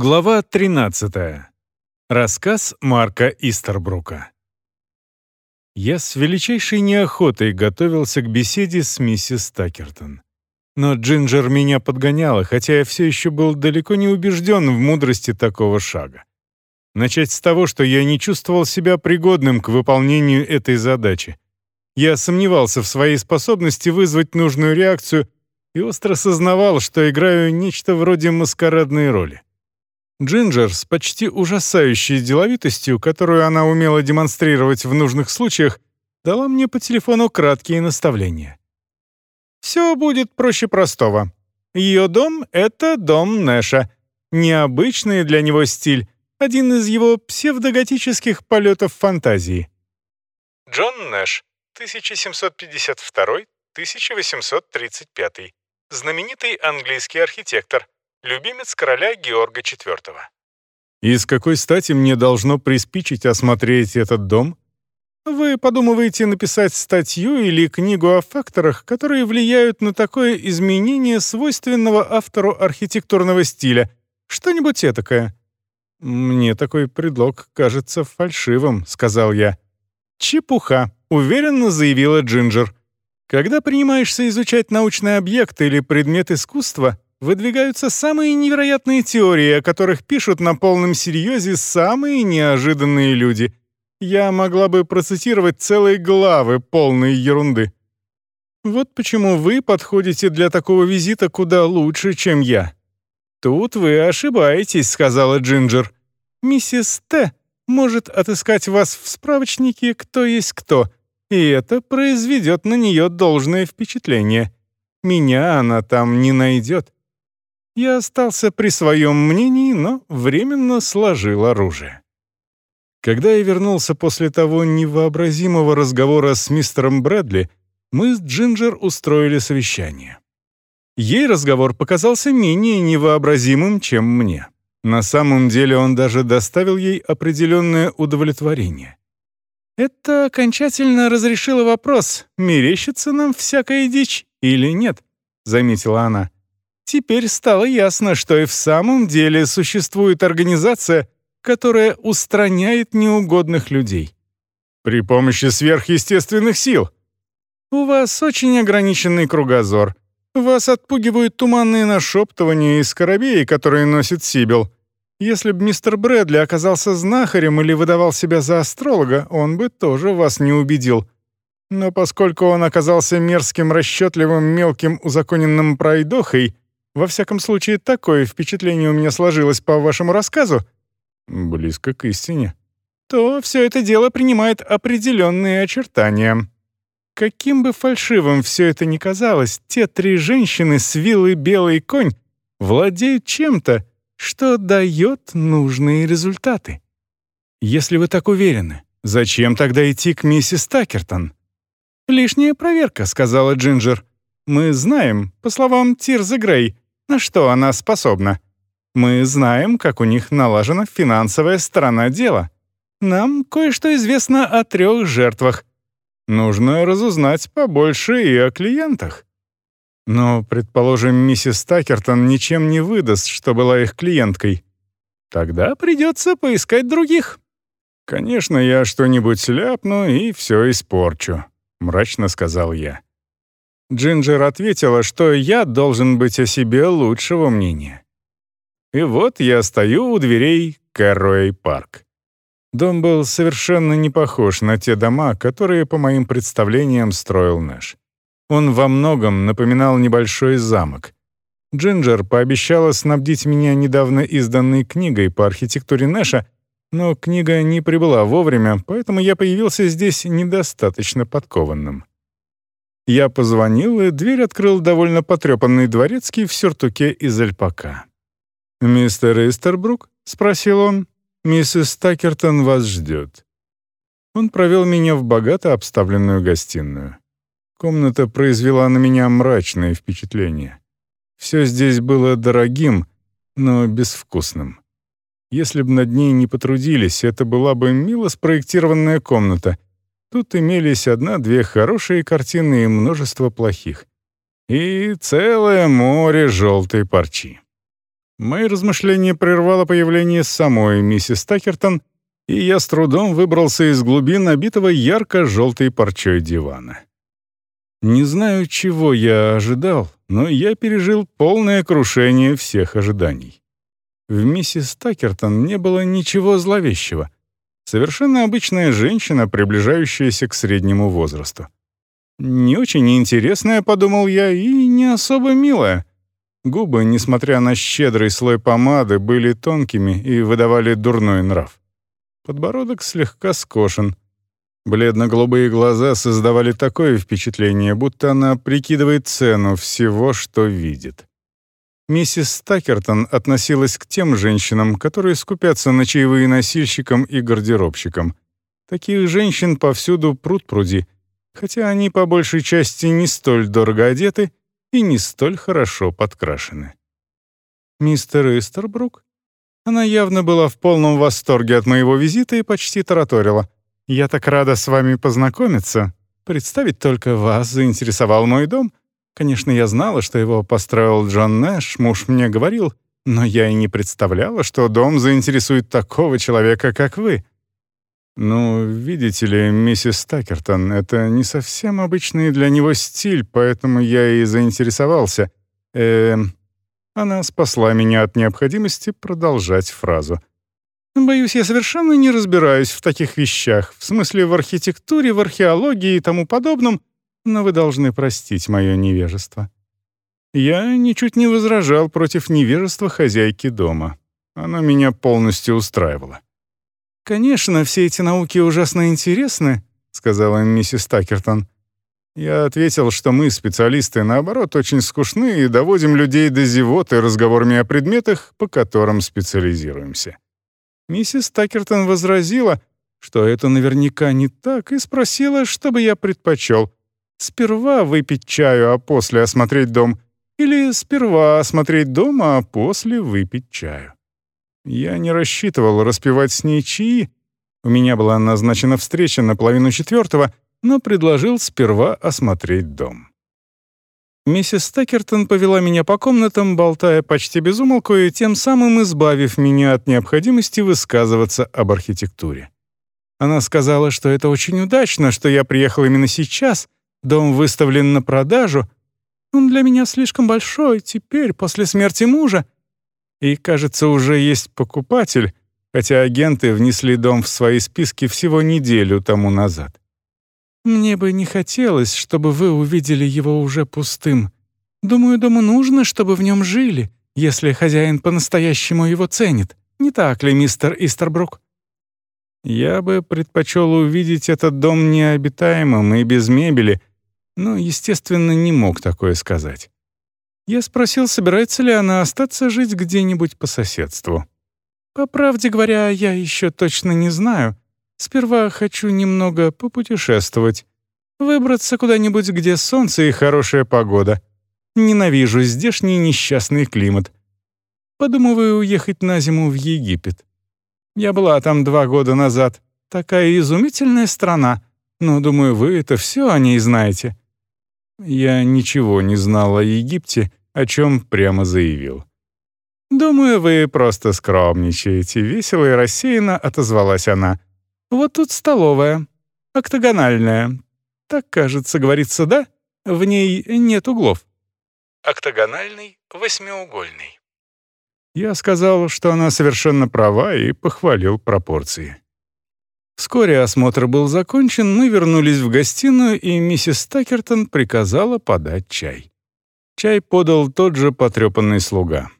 Глава 13. Рассказ Марка Истербрука. Я с величайшей неохотой готовился к беседе с миссис Такертон. Но Джинджер меня подгоняла, хотя я все еще был далеко не убежден в мудрости такого шага. Начать с того, что я не чувствовал себя пригодным к выполнению этой задачи. Я сомневался в своей способности вызвать нужную реакцию и остро сознавал, что играю нечто вроде маскарадной роли. Джинджер с почти ужасающей деловитостью, которую она умела демонстрировать в нужных случаях, дала мне по телефону краткие наставления. «Все будет проще простого. Ее дом — это дом Нэша. Необычный для него стиль, один из его псевдоготических полетов фантазии». Джон Нэш, 1752-1835. Знаменитый английский архитектор — любимец короля Георга IV. «И с какой стати мне должно приспичить осмотреть этот дом?» Вы подумываете написать статью или книгу о факторах, которые влияют на такое изменение свойственного автору архитектурного стиля? Что-нибудь этакое?» «Мне такой предлог кажется фальшивым», — сказал я. «Чепуха», — уверенно заявила Джинджер. «Когда принимаешься изучать научный объект или предмет искусства, выдвигаются самые невероятные теории, о которых пишут на полном серьезе самые неожиданные люди. Я могла бы процитировать целые главы полной ерунды. Вот почему вы подходите для такого визита куда лучше, чем я. Тут вы ошибаетесь, сказала Джинджер. Миссис Т может отыскать вас в справочнике «Кто есть кто», и это произведет на нее должное впечатление. Меня она там не найдет. Я остался при своем мнении, но временно сложил оружие. Когда я вернулся после того невообразимого разговора с мистером Брэдли, мы с Джинджер устроили совещание. Ей разговор показался менее невообразимым, чем мне. На самом деле он даже доставил ей определенное удовлетворение. Это окончательно разрешило вопрос, мерещится нам всякая дичь или нет, заметила она. Теперь стало ясно, что и в самом деле существует организация, которая устраняет неугодных людей. При помощи сверхъестественных сил. У вас очень ограниченный кругозор. Вас отпугивают туманные нашептывания из скоробеи, которые носит Сибил. Если бы мистер Брэдли оказался знахарем или выдавал себя за астролога, он бы тоже вас не убедил. Но поскольку он оказался мерзким, расчетливым, мелким, узаконенным пройдохой, во всяком случае, такое впечатление у меня сложилось по вашему рассказу. Близко к истине. То все это дело принимает определенные очертания. Каким бы фальшивым все это ни казалось, те три женщины с вилой «Белый конь» владеют чем-то, что дает нужные результаты. Если вы так уверены, зачем тогда идти к миссис Такертон? «Лишняя проверка», — сказала Джинджер. «Мы знаем, по словам Тирзы Грей, на что она способна. Мы знаем, как у них налажена финансовая сторона дела. Нам кое-что известно о трех жертвах. Нужно разузнать побольше и о клиентах. Но, предположим, миссис Такертон ничем не выдаст, что была их клиенткой. Тогда придется поискать других. «Конечно, я что-нибудь ляпну и все испорчу», — мрачно сказал я. Джинджер ответила, что я должен быть о себе лучшего мнения. И вот я стою у дверей Кэрроэй Парк. Дом был совершенно не похож на те дома, которые, по моим представлениям, строил Нэш. Он во многом напоминал небольшой замок. Джинджер пообещала снабдить меня недавно изданной книгой по архитектуре Нэша, но книга не прибыла вовремя, поэтому я появился здесь недостаточно подкованным. Я позвонил, и дверь открыл довольно потрепанный дворецкий в сюртуке из альпака. «Мистер Истербрук?» — спросил он. «Миссис Такертон вас ждет». Он провел меня в богато обставленную гостиную. Комната произвела на меня мрачное впечатление. Все здесь было дорогим, но безвкусным. Если бы над ней не потрудились, это была бы мило спроектированная комната, Тут имелись одна-две хорошие картины и множество плохих. И целое море желтой парчи. Мои размышления прервало появление самой миссис Такертон, и я с трудом выбрался из глубин набитого ярко-желтой парчой дивана. Не знаю, чего я ожидал, но я пережил полное крушение всех ожиданий. В миссис Такертон не было ничего зловещего. Совершенно обычная женщина, приближающаяся к среднему возрасту. Не очень интересная, подумал я, и не особо милая. Губы, несмотря на щедрый слой помады, были тонкими и выдавали дурной нрав. Подбородок слегка скошен. Бледно-голубые глаза создавали такое впечатление, будто она прикидывает цену всего, что видит. Миссис Такертон относилась к тем женщинам, которые скупятся на чаевые носильщикам и гардеробщикам. Таких женщин повсюду пруд-пруди, хотя они по большей части не столь дорого одеты и не столь хорошо подкрашены. «Мистер Истербрук?» Она явно была в полном восторге от моего визита и почти тараторила. «Я так рада с вами познакомиться. Представить только вас заинтересовал мой дом. Конечно, я знала, что его построил Джон Нэш, муж мне говорил, но я и не представляла, что дом заинтересует такого человека, как вы. Ну, видите ли, миссис Такертон, это не совсем обычный для него стиль, поэтому я и заинтересовался. Э, она спасла меня от необходимости продолжать фразу. Боюсь, я совершенно не разбираюсь в таких вещах, в смысле в архитектуре, в археологии и тому подобном, но вы должны простить мое невежество». Я ничуть не возражал против невежества хозяйки дома. Оно меня полностью устраивало. «Конечно, все эти науки ужасно интересны», — сказала миссис Такертон. Я ответил, что мы, специалисты, наоборот, очень скучны и доводим людей до зевоты разговорами о предметах, по которым специализируемся. Миссис Такертон возразила, что это наверняка не так, и спросила, что бы я предпочел Сперва выпить чаю, а после осмотреть дом, или сперва осмотреть дом, а после выпить чаю. Я не рассчитывал распивать с ней чаи. У меня была назначена встреча на половину четвертого, но предложил сперва осмотреть дом. Миссис Стекертон повела меня по комнатам, болтая почти без умолку и тем самым избавив меня от необходимости высказываться об архитектуре. Она сказала, что это очень удачно, что я приехал именно сейчас — Дом выставлен на продажу. Он для меня слишком большой теперь, после смерти мужа. И, кажется, уже есть покупатель, хотя агенты внесли дом в свои списки всего неделю тому назад. Мне бы не хотелось, чтобы вы увидели его уже пустым. Думаю, дому нужно, чтобы в нем жили, если хозяин по-настоящему его ценит. Не так ли, мистер Истербрук? Я бы предпочел увидеть этот дом необитаемым и без мебели, но, естественно, не мог такое сказать. Я спросил, собирается ли она остаться жить где-нибудь по соседству. По правде говоря, я еще точно не знаю. Сперва хочу немного попутешествовать, выбраться куда-нибудь, где солнце и хорошая погода. Ненавижу здешний несчастный климат. Подумываю уехать на зиму в Египет. Я была там два года назад. Такая изумительная страна. Но, думаю, вы это все о ней знаете. Я ничего не знал о Египте, о чем прямо заявил. «Думаю, вы просто скромничаете», — весело и рассеянно отозвалась она. «Вот тут столовая. Октогональная. Так, кажется, говорится, да? В ней нет углов». «Октогональный, восьмиугольный». Я сказал, что она совершенно права, и похвалил пропорции. Вскоре осмотр был закончен, мы вернулись в гостиную, и миссис Такертон приказала подать чай. Чай подал тот же потрепанный слуга.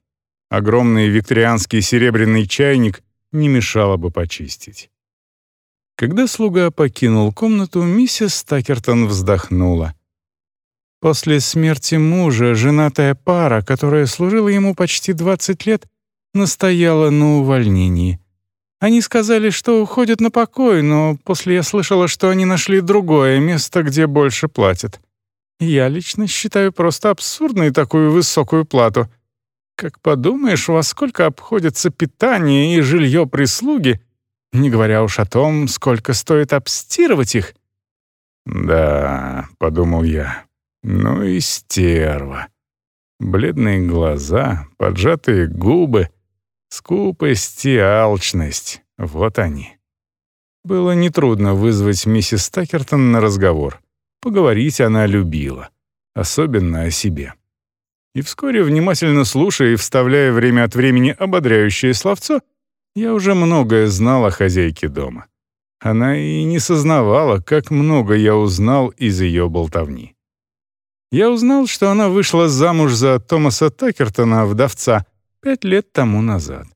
Огромный викторианский серебряный чайник не мешало бы почистить. Когда слуга покинул комнату, миссис Такертон вздохнула. После смерти мужа женатая пара, которая служила ему почти 20 лет, настояла на увольнении — они сказали, что уходят на покой, но после я слышала, что они нашли другое место, где больше платят. Я лично считаю просто абсурдной такую высокую плату. Как подумаешь, во сколько обходится питание и жилье прислуги, не говоря уж о том, сколько стоит обстирывать их. «Да», — подумал я, — «ну и стерва». Бледные глаза, поджатые губы, скупость и алчность — вот они. Было нетрудно вызвать миссис Такертон на разговор. Поговорить она любила, особенно о себе. И вскоре, внимательно слушая и вставляя время от времени ободряющее словцо, я уже многое знал о хозяйке дома. Она и не сознавала, как много я узнал из ее болтовни. Я узнал, что она вышла замуж за Томаса Такертона, вдовца, пять лет тому назад.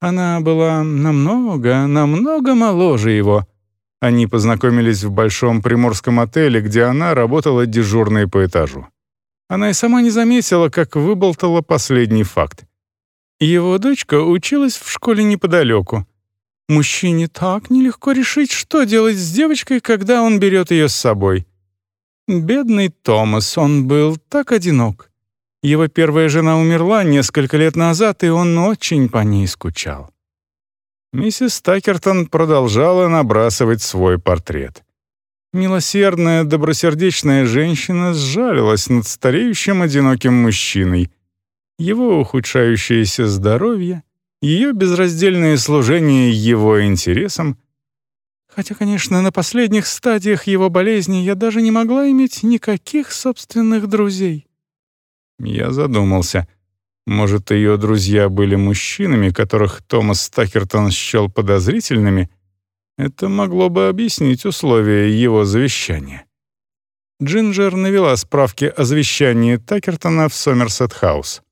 Она была намного, намного моложе его. Они познакомились в большом приморском отеле, где она работала дежурной по этажу. Она и сама не заметила, как выболтала последний факт. Его дочка училась в школе неподалеку. Мужчине так нелегко решить, что делать с девочкой, когда он берет ее с собой. Бедный Томас, он был так одинок. Его первая жена умерла несколько лет назад, и он очень по ней скучал. Миссис Такертон продолжала набрасывать свой портрет. Милосердная, добросердечная женщина сжалилась над стареющим одиноким мужчиной. Его ухудшающееся здоровье, ее безраздельное служение его интересам. Хотя, конечно, на последних стадиях его болезни я даже не могла иметь никаких собственных друзей. Я задумался. Может, ее друзья были мужчинами, которых Томас Такертон счел подозрительными — это могло бы объяснить условия его завещания. Джинджер навела справки о завещании Такертона в Сомерсет-хаус.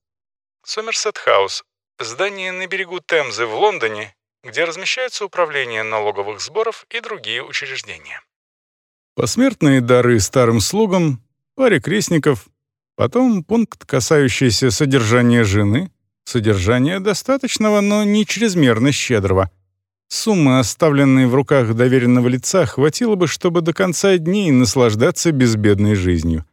Сомерсет-хаус — здание на берегу Темзы в Лондоне, где размещаются управление налоговых сборов и другие учреждения. Посмертные дары старым слугам, паре крестников, потом пункт, касающийся содержания жены, содержания достаточного, но не чрезмерно щедрого — Суммы, оставленной в руках доверенного лица, хватило бы, чтобы до конца дней наслаждаться безбедной жизнью.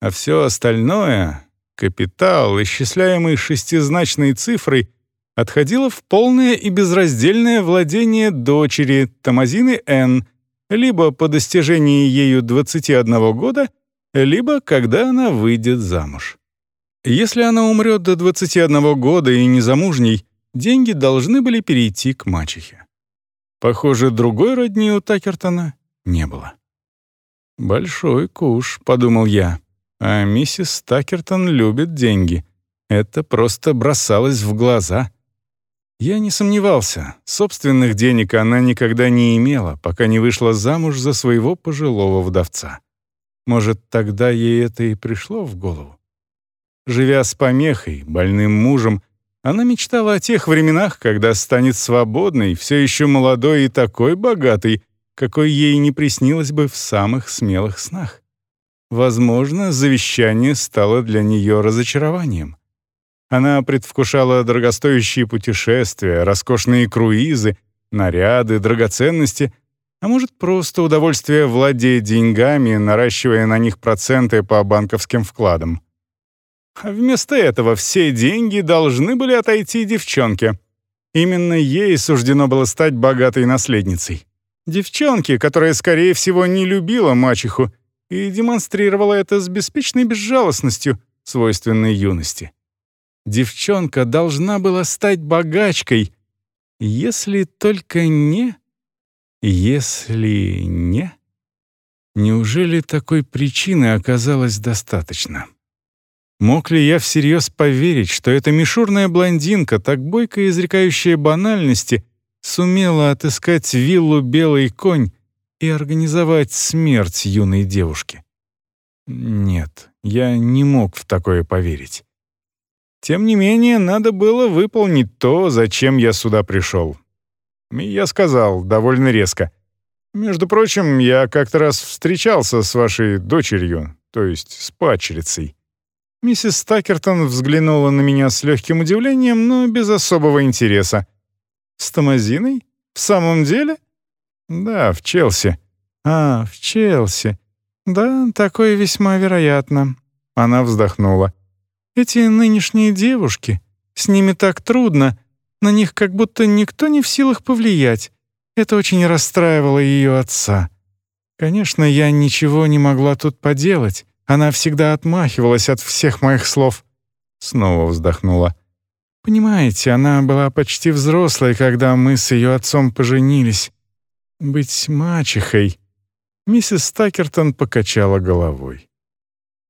А все остальное — капитал, исчисляемый шестизначной цифрой, отходило в полное и безраздельное владение дочери Тамазины Н, либо по достижении ею 21 года, либо когда она выйдет замуж. Если она умрет до 21 года и незамужней, деньги должны были перейти к мачехе. Похоже, другой родни у Такертона не было. «Большой куш», — подумал я. «А миссис Такертон любит деньги. Это просто бросалось в глаза». Я не сомневался, собственных денег она никогда не имела, пока не вышла замуж за своего пожилого вдовца. Может, тогда ей это и пришло в голову? Живя с помехой, больным мужем, она мечтала о тех временах, когда станет свободной, все еще молодой и такой богатой, какой ей не приснилось бы в самых смелых снах. Возможно, завещание стало для нее разочарованием. Она предвкушала дорогостоящие путешествия, роскошные круизы, наряды, драгоценности, а может, просто удовольствие владеть деньгами, наращивая на них проценты по банковским вкладам. А вместо этого все деньги должны были отойти девчонке. Именно ей суждено было стать богатой наследницей. Девчонке, которая, скорее всего, не любила мачеху и демонстрировала это с беспечной безжалостностью, свойственной юности. Девчонка должна была стать богачкой, если только не... Если не... Неужели такой причины оказалось достаточно? Мог ли я всерьез поверить, что эта мишурная блондинка, так бойко изрекающая банальности, сумела отыскать виллу «Белый конь» и организовать смерть юной девушки? Нет, я не мог в такое поверить. Тем не менее, надо было выполнить то, зачем я сюда пришел. И я сказал довольно резко. «Между прочим, я как-то раз встречался с вашей дочерью, то есть с падчерицей. Миссис Такертон взглянула на меня с легким удивлением, но без особого интереса. «С Томазиной? В самом деле?» «Да, в Челси». «А, в Челси. Да, такое весьма вероятно». Она вздохнула. «Эти нынешние девушки, с ними так трудно, на них как будто никто не в силах повлиять. Это очень расстраивало ее отца. Конечно, я ничего не могла тут поделать. Она всегда отмахивалась от всех моих слов. Снова вздохнула. «Понимаете, она была почти взрослой, когда мы с ее отцом поженились. Быть мачехой...» Миссис Стакертон покачала головой.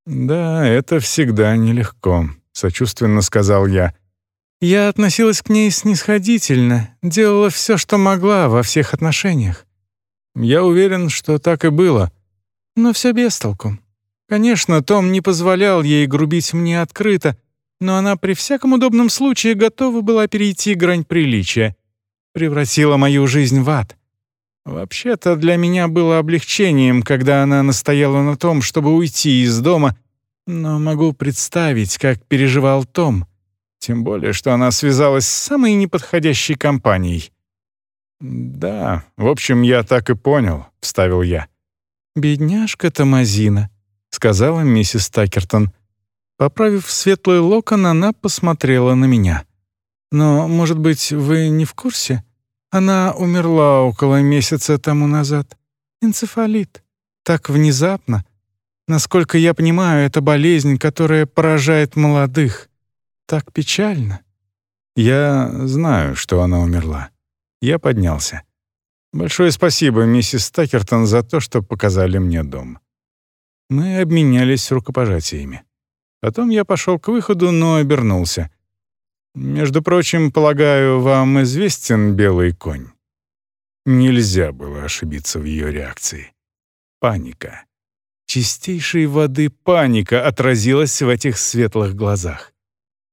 «Да, это всегда нелегко», — сочувственно сказал я. «Я относилась к ней снисходительно, делала все, что могла во всех отношениях. Я уверен, что так и было. Но все без толку. Конечно, Том не позволял ей грубить мне открыто, но она при всяком удобном случае готова была перейти грань приличия. Превратила мою жизнь в ад. Вообще-то для меня было облегчением, когда она настояла на том, чтобы уйти из дома, но могу представить, как переживал Том. Тем более, что она связалась с самой неподходящей компанией. «Да, в общем, я так и понял», — вставил я. «Бедняжка Томазина», — сказала миссис Такертон. Поправив светлый локон, она посмотрела на меня. «Но, может быть, вы не в курсе? Она умерла около месяца тому назад. Энцефалит. Так внезапно. Насколько я понимаю, это болезнь, которая поражает молодых. Так печально». «Я знаю, что она умерла», я поднялся. «Большое спасибо, миссис Такертон, за то, что показали мне дом». Мы обменялись рукопожатиями. Потом я пошел к выходу, но обернулся. «Между прочим, полагаю, вам известен белый конь?» Нельзя было ошибиться в ее реакции. Паника. Чистейшей воды паника отразилась в этих светлых глазах.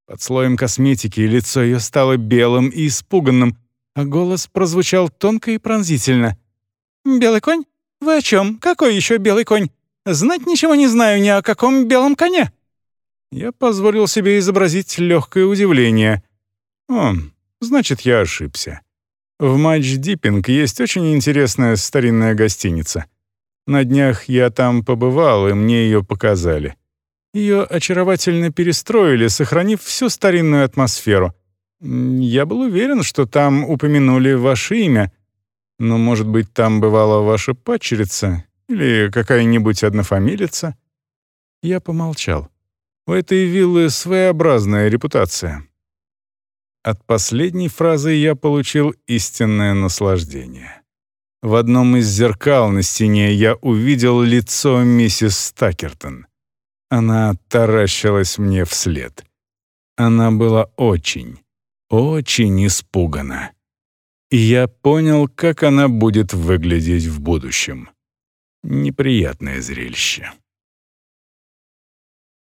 Под слоем косметики лицо ее стало белым и испуганным, а голос прозвучал тонко и пронзительно. «Белый конь? Вы о чем? Какой еще белый конь? Знать ничего не знаю ни о каком белом коне». Я позволил себе изобразить легкое удивление. «О, значит, я ошибся. В матч Диппинг есть очень интересная старинная гостиница. На днях я там побывал, и мне ее показали. Ее очаровательно перестроили, сохранив всю старинную атмосферу. Я был уверен, что там упомянули ваше имя. Но, может быть, там бывала ваша падчерица или какая-нибудь однофамилица?» Я помолчал. У этой виллы своеобразная репутация. От последней фразы я получил истинное наслаждение. В одном из зеркал на стене я увидел лицо миссис Стакертон. Она таращилась мне вслед. Она была очень, очень испугана. И я понял, как она будет выглядеть в будущем. Неприятное зрелище.